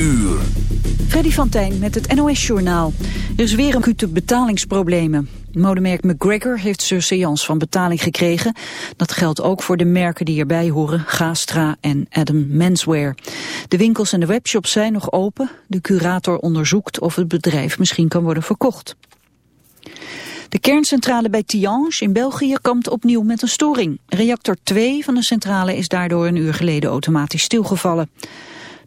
uur. Freddy van Tijn met het NOS-journaal. Er is weer een acute betalingsproblemen. Modemerk McGregor heeft surseance van betaling gekregen. Dat geldt ook voor de merken die erbij horen, Gastra en Adam Menswear. De winkels en de webshops zijn nog open. De curator onderzoekt of het bedrijf misschien kan worden verkocht. De kerncentrale bij Tihange in België kampt opnieuw met een storing. Reactor 2 van de centrale is daardoor een uur geleden automatisch stilgevallen.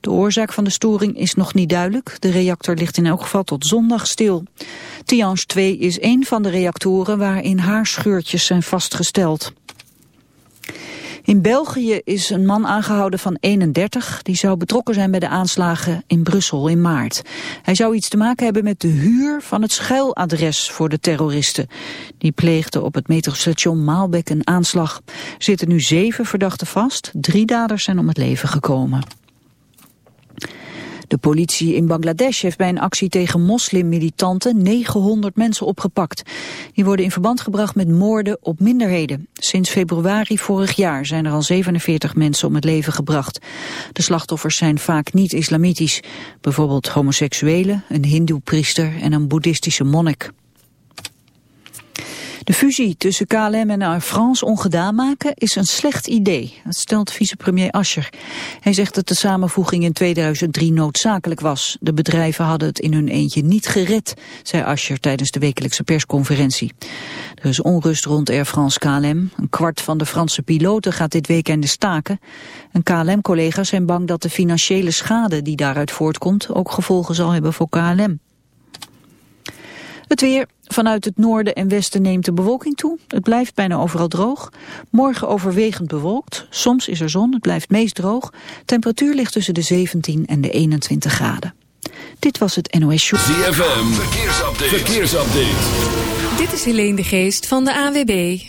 De oorzaak van de storing is nog niet duidelijk. De reactor ligt in elk geval tot zondag stil. Tihange 2 is een van de reactoren waarin haarscheurtjes zijn vastgesteld. In België is een man aangehouden van 31. Die zou betrokken zijn bij de aanslagen in Brussel in maart. Hij zou iets te maken hebben met de huur van het schuiladres voor de terroristen. Die pleegden op het metrostation Maalbek een aanslag. Er zitten nu zeven verdachten vast. Drie daders zijn om het leven gekomen. De politie in Bangladesh heeft bij een actie tegen moslimmilitanten 900 mensen opgepakt. Die worden in verband gebracht met moorden op minderheden. Sinds februari vorig jaar zijn er al 47 mensen om het leven gebracht. De slachtoffers zijn vaak niet islamitisch. Bijvoorbeeld homoseksuelen, een hindoe-priester en een boeddhistische monnik. De fusie tussen KLM en Air France ongedaan maken is een slecht idee. Dat stelt vicepremier Ascher. Hij zegt dat de samenvoeging in 2003 noodzakelijk was. De bedrijven hadden het in hun eentje niet gered, zei Ascher tijdens de wekelijkse persconferentie. Er is onrust rond Air France KLM. Een kwart van de Franse piloten gaat dit weekend staken. En KLM-collega's zijn bang dat de financiële schade die daaruit voortkomt ook gevolgen zal hebben voor KLM. Het weer. Vanuit het noorden en westen neemt de bewolking toe. Het blijft bijna overal droog. Morgen overwegend bewolkt. Soms is er zon. Het blijft meest droog. Temperatuur ligt tussen de 17 en de 21 graden. Dit was het NOS Show. ZFM. Verkeersupdate. Verkeersupdate. Dit is Helene de Geest van de AWB.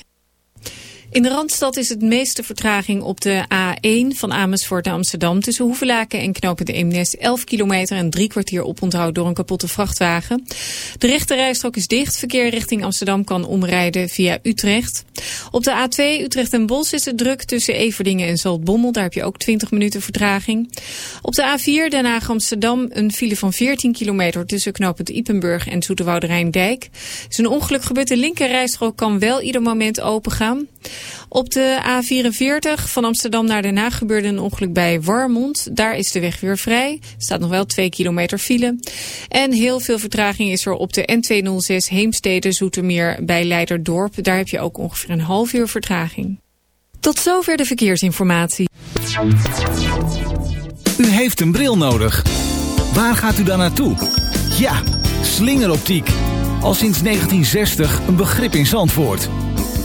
In de Randstad is het meeste vertraging op de A1 van Amersfoort naar Amsterdam... tussen Hoevelaken en Knopen de Eemnes 11 kilometer en drie kwartier oponthoud door een kapotte vrachtwagen. De rechte rijstrook is dicht. Verkeer richting Amsterdam kan omrijden via Utrecht. Op de A2 Utrecht en Bos is het druk tussen Everdingen en Zaltbommel. Daar heb je ook 20 minuten vertraging. Op de A4 Den Haag Amsterdam een file van 14 kilometer... tussen knooppunt Ipenburg en Zoeterwoude Rijndijk. Er is een ongeluk gebeurd. De linker rijstrook kan wel ieder moment opengaan. Op de A44 van Amsterdam naar Den Haag gebeurde een ongeluk bij Warmond. Daar is de weg weer vrij. Staat nog wel 2 kilometer file. En heel veel vertraging is er op de N206 Heemstede Zoetermeer bij Leiderdorp. Daar heb je ook ongeveer een half uur vertraging. Tot zover de verkeersinformatie. U heeft een bril nodig. Waar gaat u dan naartoe? Ja, slingeroptiek. Al sinds 1960 een begrip in Zandvoort.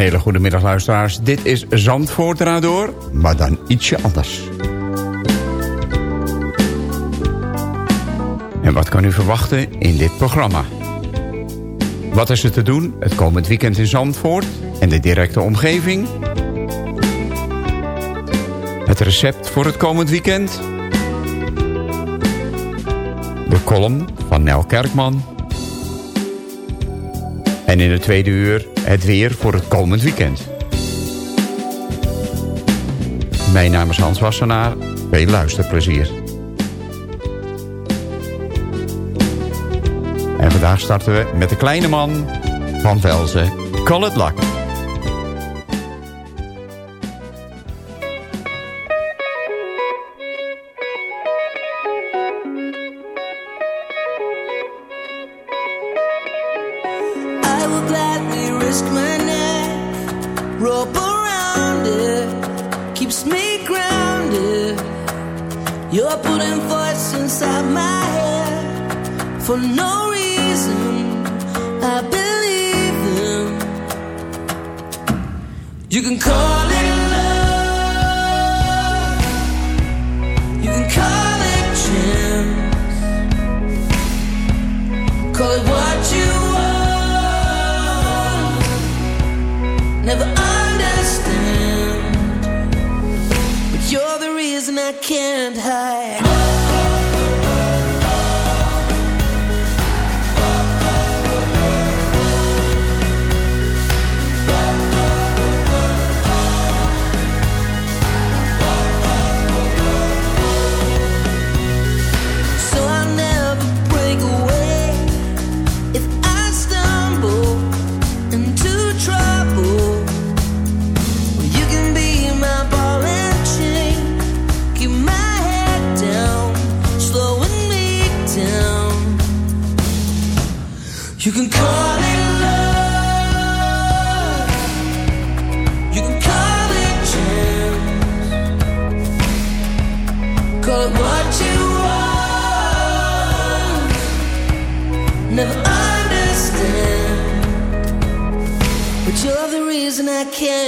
Hele goede middag luisteraars. Dit is Zandvoort door, maar dan ietsje anders. En wat kan u verwachten in dit programma? Wat is er te doen het komend weekend in Zandvoort en de directe omgeving? Het recept voor het komend weekend? De column van Nel Kerkman. En in het tweede uur het weer voor het komend weekend. Mijn naam is Hans Wassenaar. Veel luisterplezier. En vandaag starten we met de kleine man van Velzen, Call.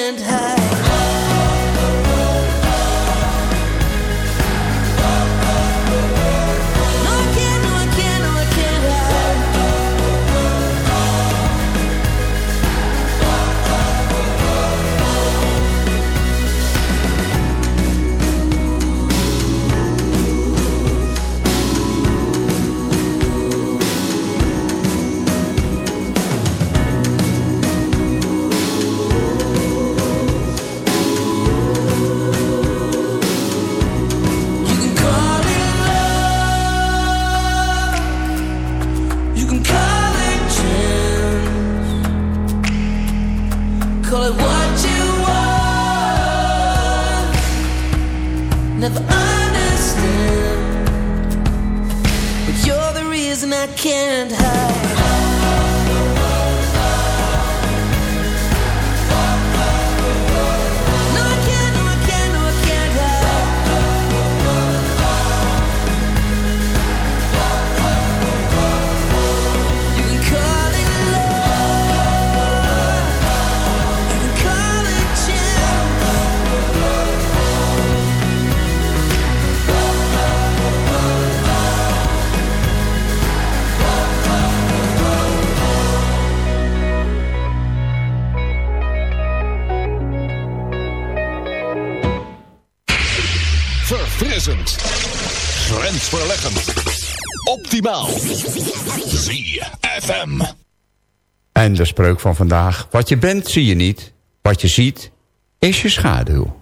and hide. never understand. But you're the reason I can't hide. Optimaal. ZFM. En de spreuk van vandaag. Wat je bent zie je niet. Wat je ziet is je schaduw.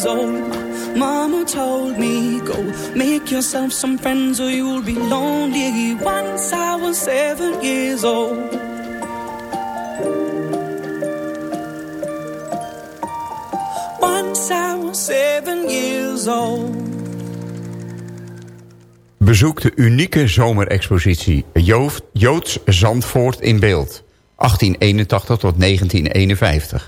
Years old. Mama told me, go make yourself some friends or you'll be lonely. Once I was seven years old. Once I seven years old. Bezoek de unieke zomerexpositie Joods Zandvoort in beeld. 1881 tot 1951.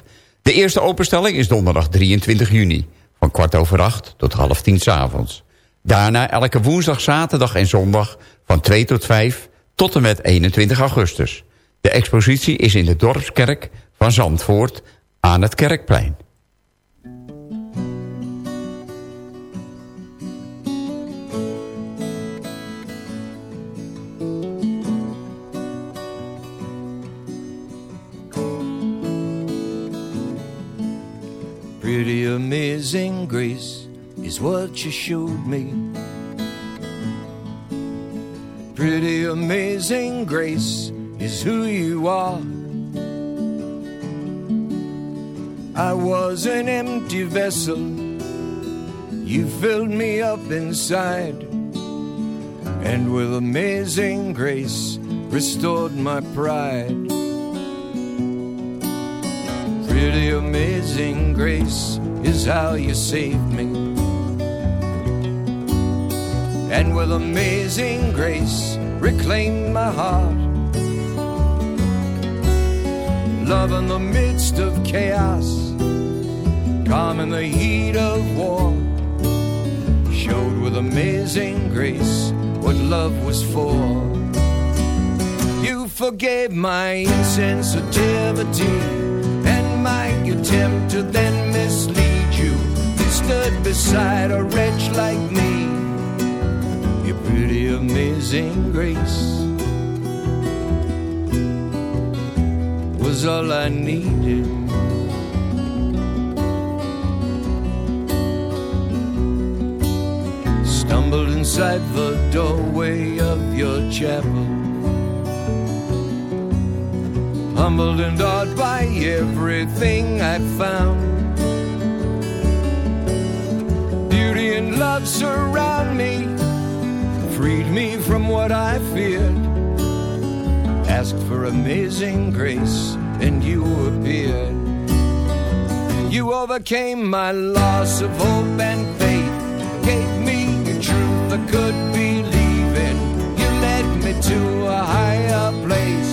De eerste openstelling is donderdag 23 juni. Van kwart over acht tot half tien 's avonds. Daarna elke woensdag, zaterdag en zondag van 2 tot 5 tot en met 21 augustus. De expositie is in de Dorpskerk van Zandvoort aan het Kerkplein. Amazing grace is what you showed me. Pretty amazing grace is who you are. I was an empty vessel, you filled me up inside, and with amazing grace restored my pride. Pretty amazing grace is how you saved me. And with amazing grace, reclaimed my heart. Love in the midst of chaos, calm in the heat of war. Showed with amazing grace what love was for. You forgave my insensitivity and my attempt to then mislead stood beside a wretch like me. Your pretty amazing grace was all I needed. Stumbled inside the doorway of your chapel humbled and awed by everything I found. Love surround me, freed me from what I feared. Asked for amazing grace, and you appeared. You overcame my loss of hope and faith, gave me a truth I could believe in. You led me to a higher place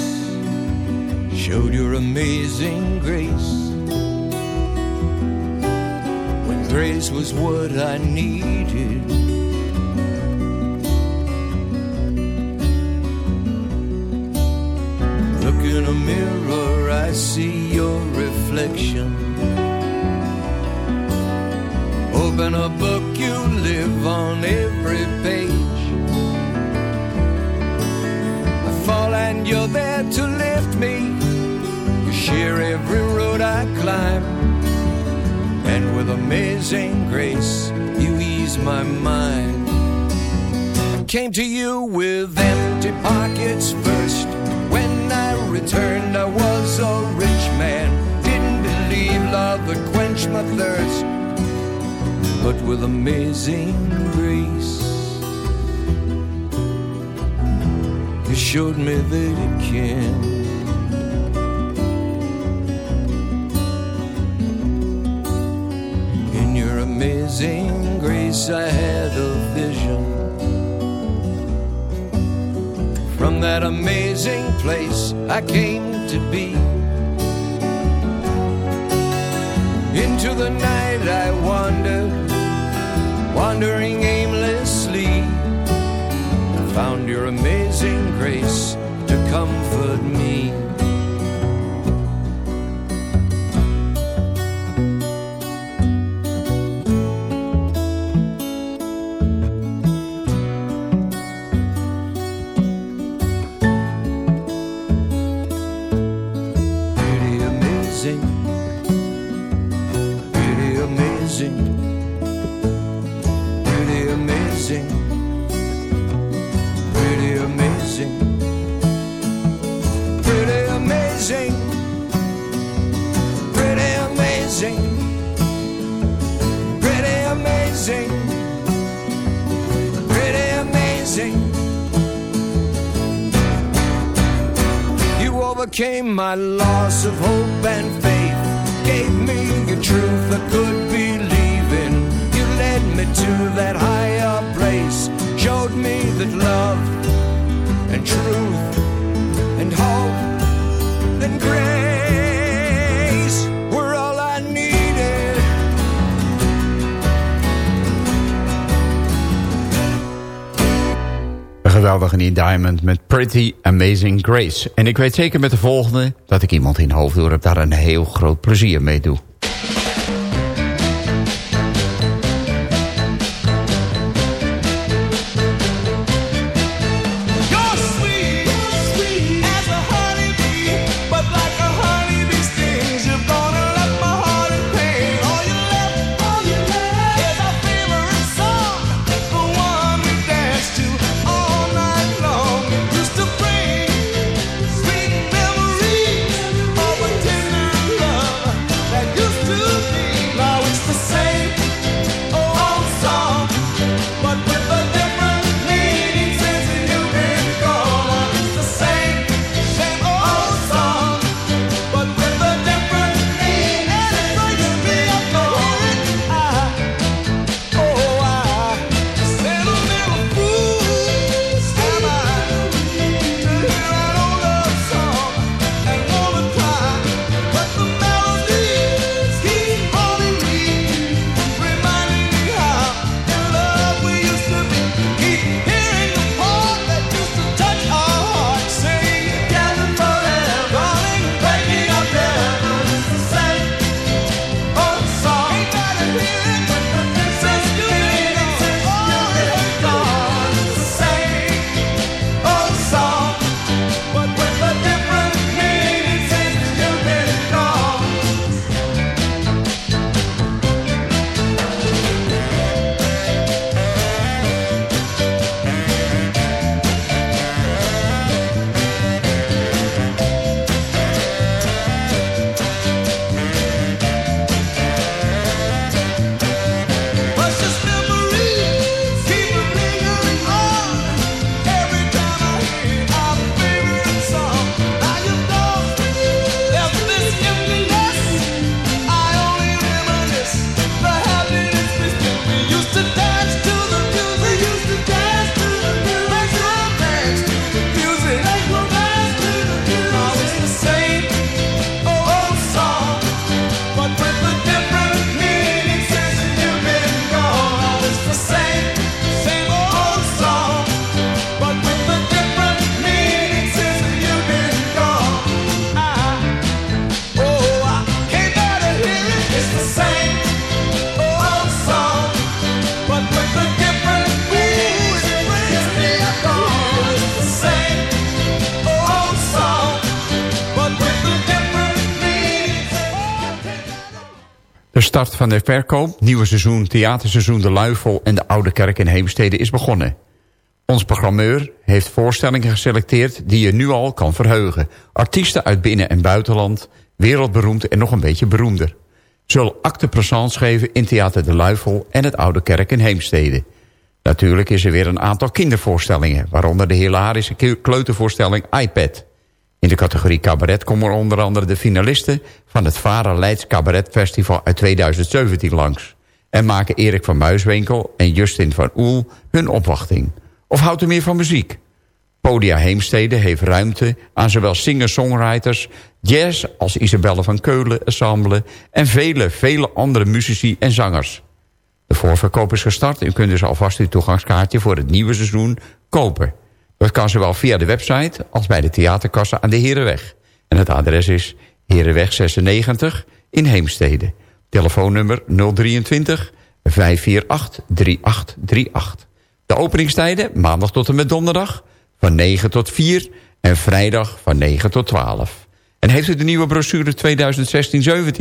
showed your amazing grace. Grace was what I needed. Look in a mirror, I see your reflection. Open a book, you live on every page. I fall and you're there to lift me. You share every road I climb. Amazing grace, you ease my mind. I came to you with empty pockets first. When I returned, I was a rich man. Didn't believe love would quench my thirst. But with amazing grace, you showed me that it can. amazing grace, I had a vision. From that amazing place, I came to be. Into the night, I wandered, wandering aimlessly. I found your amazing grace to comfort me. Diamond met Pretty Amazing Grace. En ik weet zeker met de volgende dat ik iemand in Hoofddorp daar een heel groot plezier mee doe. start van de verkoop, nieuwe seizoen, theaterseizoen De Luifel en de Oude Kerk in Heemstede is begonnen. Ons programmeur heeft voorstellingen geselecteerd die je nu al kan verheugen. Artiesten uit binnen- en buitenland, wereldberoemd en nog een beetje beroemder. Zullen acte présence geven in Theater De Luifel en het Oude Kerk in Heemstede. Natuurlijk is er weer een aantal kindervoorstellingen... waaronder de hilarische kleutervoorstelling iPad... In de categorie cabaret komen onder andere de finalisten... van het Varen Leids Cabaret Festival uit 2017 langs. En maken Erik van Muiswinkel en Justin van Oel hun opwachting. Of houdt u meer van muziek? Podia Heemstede heeft ruimte aan zowel singer-songwriters... jazz als Isabelle van Keulen ensemble... en vele, vele andere muzici en zangers. De voorverkoop is gestart. U kunt dus alvast uw toegangskaartje voor het nieuwe seizoen kopen. Dat kan zowel via de website als bij de theaterkassen aan de Herenweg. En het adres is Herenweg 96 in Heemstede. Telefoonnummer 023 548 3838. De openingstijden maandag tot en met donderdag van 9 tot 4 en vrijdag van 9 tot 12. En heeft u de nieuwe brochure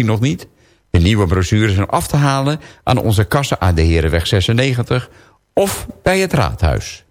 2016-17 nog niet? De nieuwe brochure zijn af te halen aan onze kassen aan de Herenweg 96 of bij het raadhuis.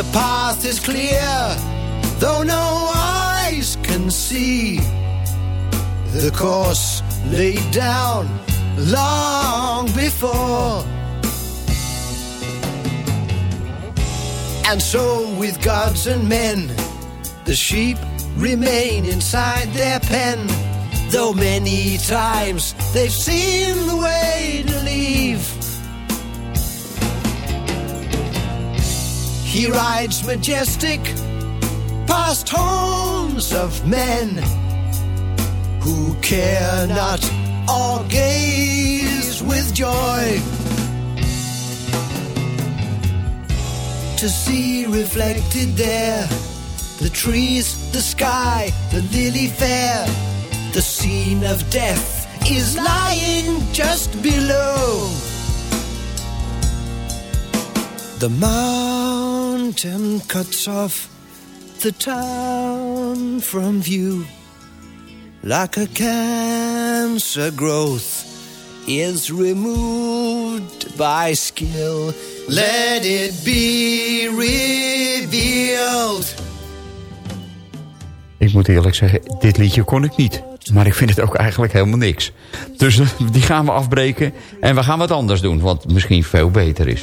The path is clear, though no eyes can see. The course laid down long before. And so, with gods and men, the sheep remain inside their pen. Though many times they've seen the way He rides majestic past homes of men who care not or gaze with joy to see reflected there the trees, the sky, the lily fair. The scene of death is lying just below. The mountain cuts off the town from view like a cancer growth is removed by skill. Let it be revealed. Ik moet eerlijk zeggen, dit liedje kon ik niet. Maar ik vind het ook eigenlijk helemaal niks. Dus eh, die gaan we afbreken. En we gaan wat anders doen, wat misschien veel beter is.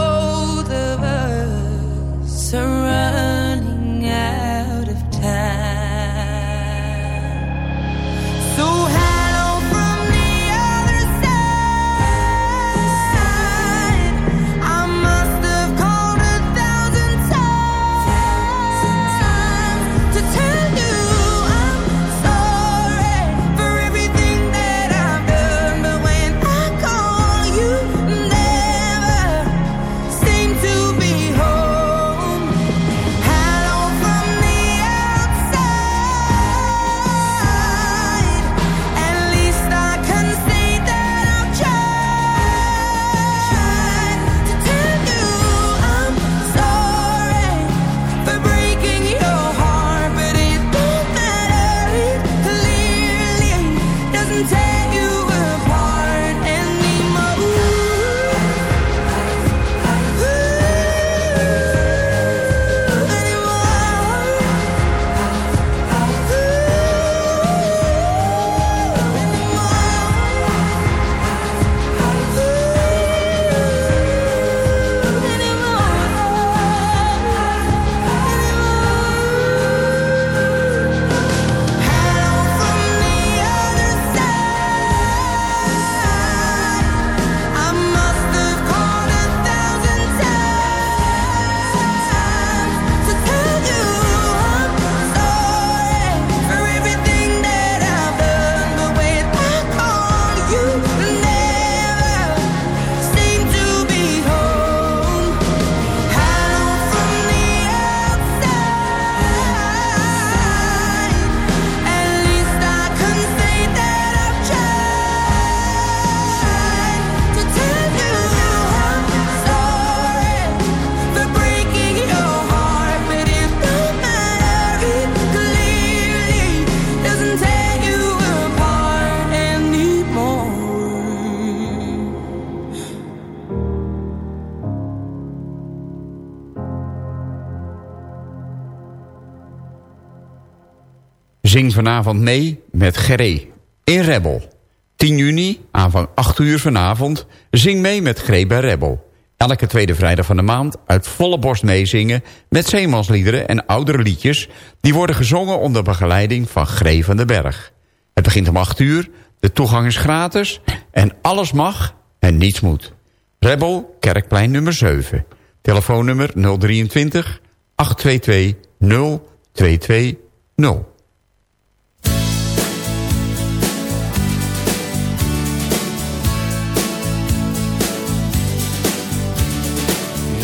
Zing vanavond mee met Geré in Rebel. 10 juni, aanvang 8 uur vanavond, zing mee met Gree bij Rebel. Elke tweede vrijdag van de maand uit volle borst meezingen... met zeemansliederen en oudere liedjes... die worden gezongen onder begeleiding van Gree van den Berg. Het begint om 8 uur, de toegang is gratis... en alles mag en niets moet. Rebel, Kerkplein nummer 7. Telefoonnummer 023 822 0220.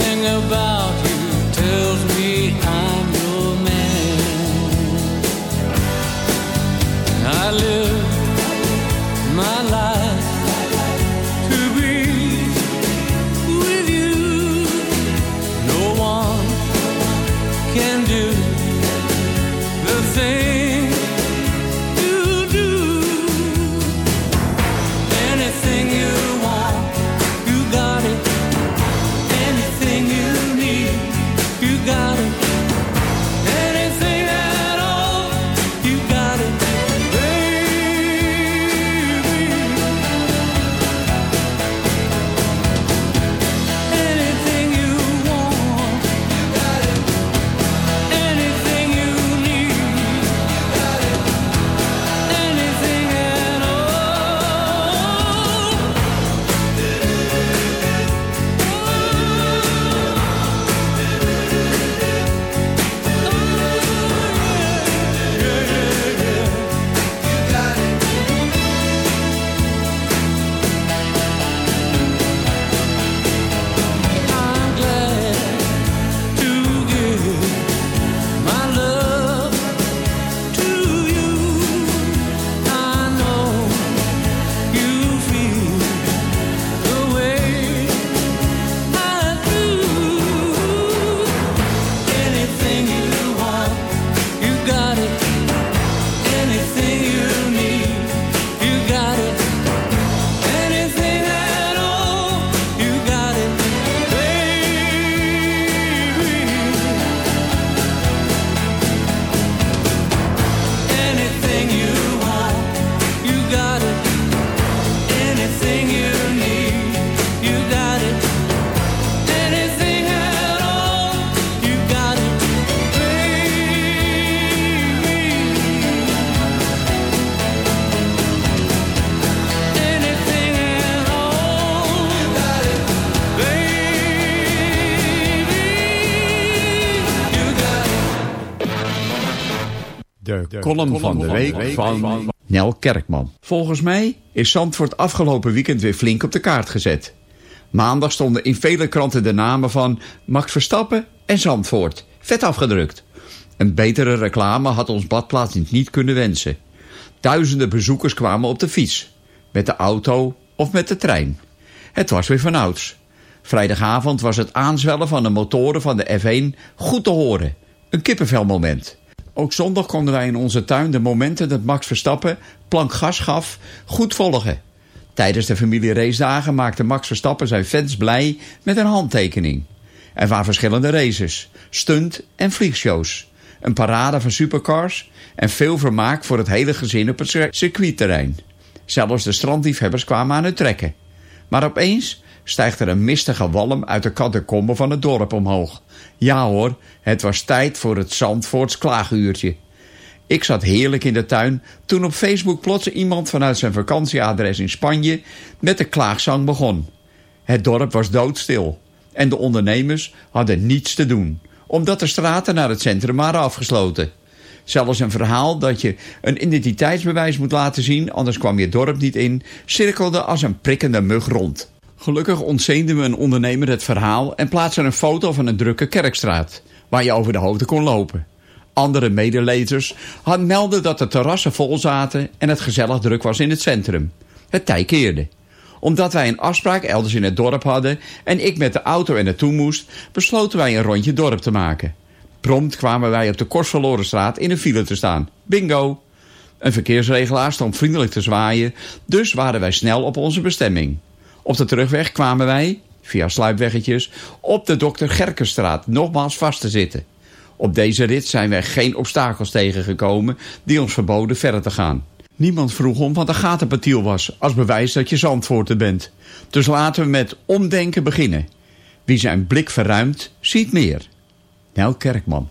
Everything about you column van de week van Nel Kerkman. Volgens mij is Zandvoort afgelopen weekend weer flink op de kaart gezet. Maandag stonden in vele kranten de namen van Max Verstappen en Zandvoort. Vet afgedrukt. Een betere reclame had ons badplaats niet kunnen wensen. Duizenden bezoekers kwamen op de fiets. Met de auto of met de trein. Het was weer vanouds. Vrijdagavond was het aanzwellen van de motoren van de F1 goed te horen. Een kippenvelmoment. Ook zondag konden wij in onze tuin de momenten dat Max Verstappen plank gas gaf goed volgen. Tijdens de familie maakte Max Verstappen zijn fans blij met een handtekening. Er waren verschillende races, stunt- en vliegshows. Een parade van supercars en veel vermaak voor het hele gezin op het circuitterrein. Zelfs de strandliefhebbers kwamen aan het trekken. Maar opeens stijgt er een mistige walm uit de catacombe van het dorp omhoog. Ja hoor, het was tijd voor het Zandvoorts klaaguurtje. Ik zat heerlijk in de tuin toen op Facebook plots iemand vanuit zijn vakantieadres in Spanje met de klaagzang begon. Het dorp was doodstil en de ondernemers hadden niets te doen, omdat de straten naar het centrum waren afgesloten. Zelfs een verhaal dat je een identiteitsbewijs moet laten zien, anders kwam je dorp niet in, cirkelde als een prikkende mug rond. Gelukkig ontzeende me een ondernemer het verhaal en plaatste een foto van een drukke kerkstraat, waar je over de hoogte kon lopen. Andere medelezers hadden melden dat de terrassen vol zaten en het gezellig druk was in het centrum. Het tij keerde. Omdat wij een afspraak elders in het dorp hadden en ik met de auto er naartoe moest, besloten wij een rondje dorp te maken. Prompt kwamen wij op de Korsverlorenstraat in een file te staan. Bingo! Een verkeersregelaar stond vriendelijk te zwaaien, dus waren wij snel op onze bestemming. Op de terugweg kwamen wij, via sluipweggetjes, op de Dr. Gerkenstraat nogmaals vast te zitten. Op deze rit zijn wij geen obstakels tegengekomen die ons verboden verder te gaan. Niemand vroeg om wat een gatenpatiel was, als bewijs dat je zandvoorter bent. Dus laten we met omdenken beginnen. Wie zijn blik verruimt, ziet meer. Nel Kerkman.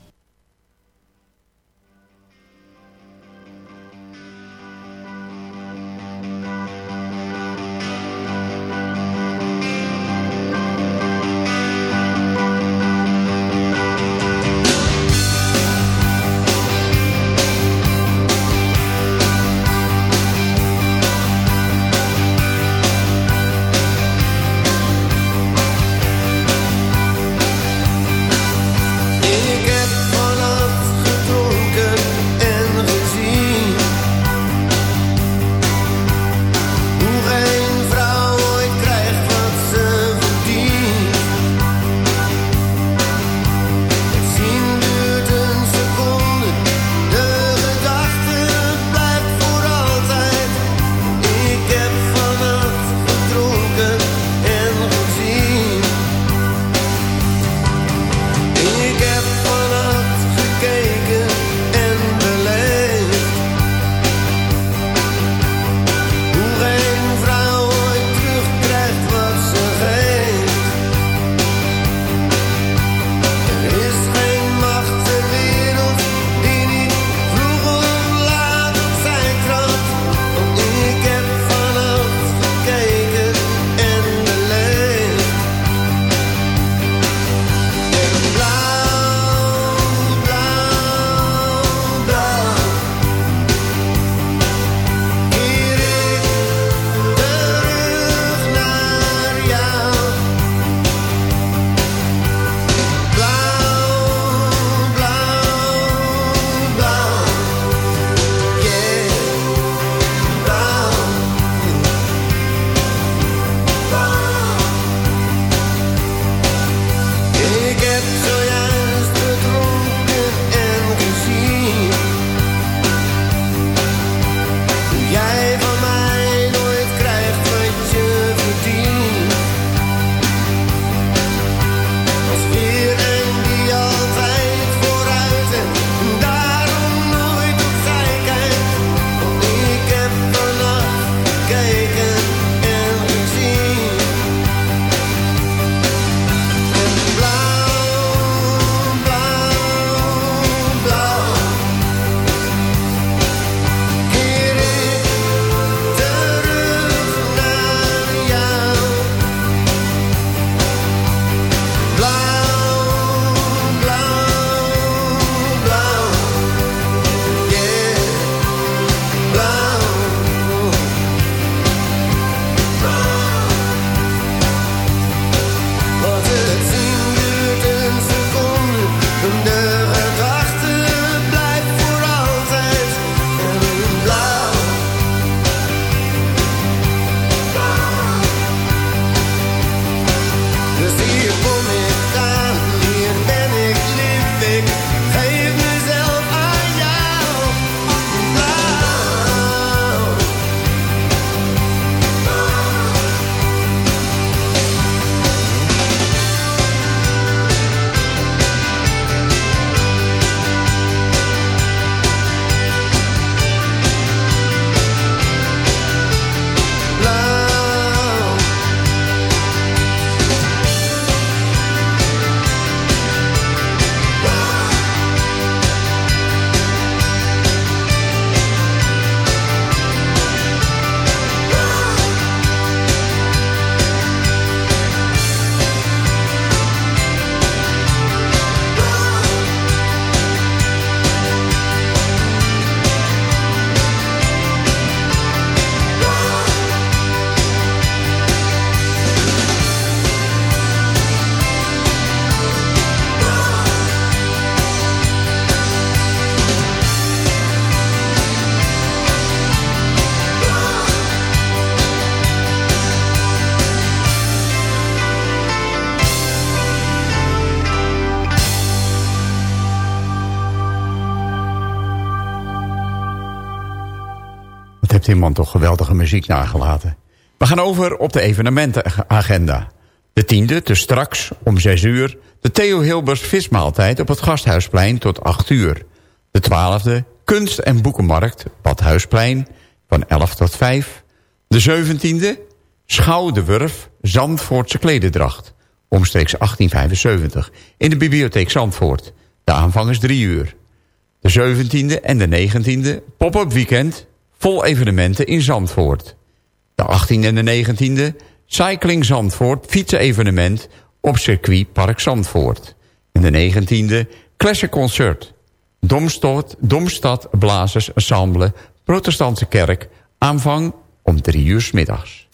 Toch geweldige muziek nagelaten. We gaan over op de evenementenagenda. De tiende, te straks om 6 uur... de Theo Hilbers vismaaltijd op het Gasthuisplein tot 8 uur. De twaalfde, kunst- en boekenmarkt, Badhuisplein, van 11 tot 5. De zeventiende, Schouw de Wurf, Zandvoortse klededracht, omstreeks 1875, in de bibliotheek Zandvoort. De aanvang is 3 uur. De 17e en de 19e, pop-up weekend, vol evenementen in Zandvoort. De 18e en de 19e, Cycling Zandvoort, fietsevenement op circuit Park Zandvoort. En de 19e, Classic Concert, Domstad, Domstad Blazers Ensemble, Protestantse Kerk, aanvang om 3 uur middags.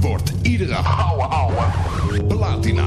Wordt iedere ouwe ouwe platina.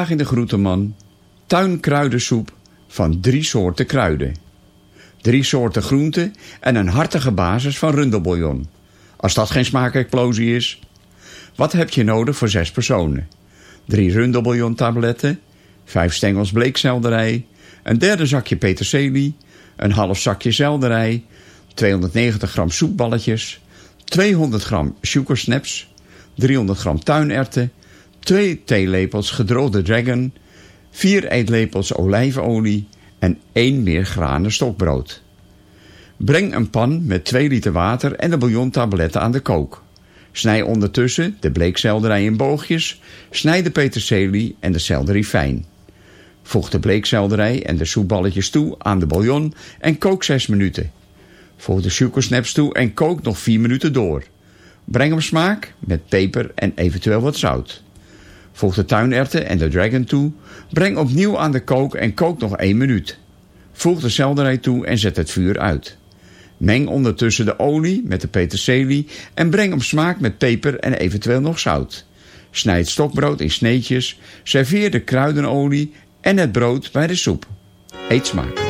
Vandaag in de Groenteman tuinkruidensoep van drie soorten kruiden. Drie soorten groenten en een hartige basis van rundelbouillon. Als dat geen smaakexplosie is. Wat heb je nodig voor zes personen? Drie rundelbouillon tabletten, vijf stengels bleekselderij, een derde zakje peterselie, een half zakje selderij, 290 gram soepballetjes, 200 gram sugarsnaps, 300 gram tuinerten, 2 theelepels gedroogde dragon, 4 eetlepels olijfolie en 1 meer granen stokbrood. Breng een pan met 2 liter water en de bouillontabletten aan de kook. Snij ondertussen de bleekselderij in boogjes, snij de peterselie en de selderie fijn. Voeg de bleekselderij en de soepballetjes toe aan de bouillon en kook 6 minuten. Voeg de suikersnaps toe en kook nog 4 minuten door. Breng hem smaak met peper en eventueel wat zout. Voeg de tuinerten en de dragon toe. Breng opnieuw aan de kook en kook nog 1 minuut. Voeg de selderij toe en zet het vuur uit. Meng ondertussen de olie met de peterselie en breng op smaak met peper en eventueel nog zout. Snijd stokbrood in sneetjes, serveer de kruidenolie en het brood bij de soep. Eet smakelijk.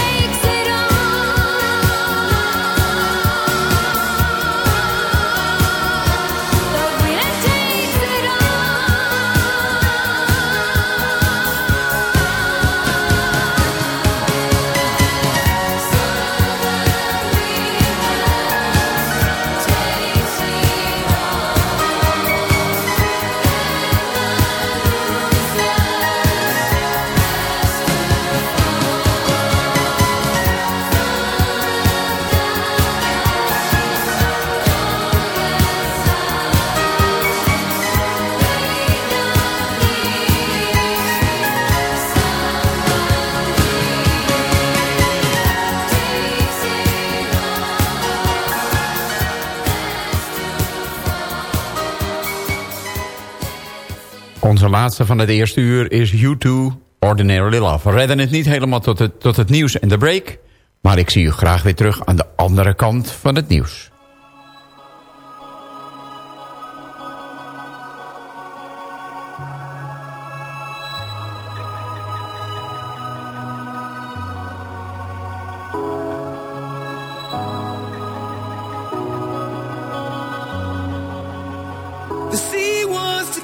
laatste van het eerste uur is U2 Ordinary Love. We redden het niet helemaal tot het, tot het nieuws en de break. Maar ik zie u graag weer terug aan de andere kant van het nieuws.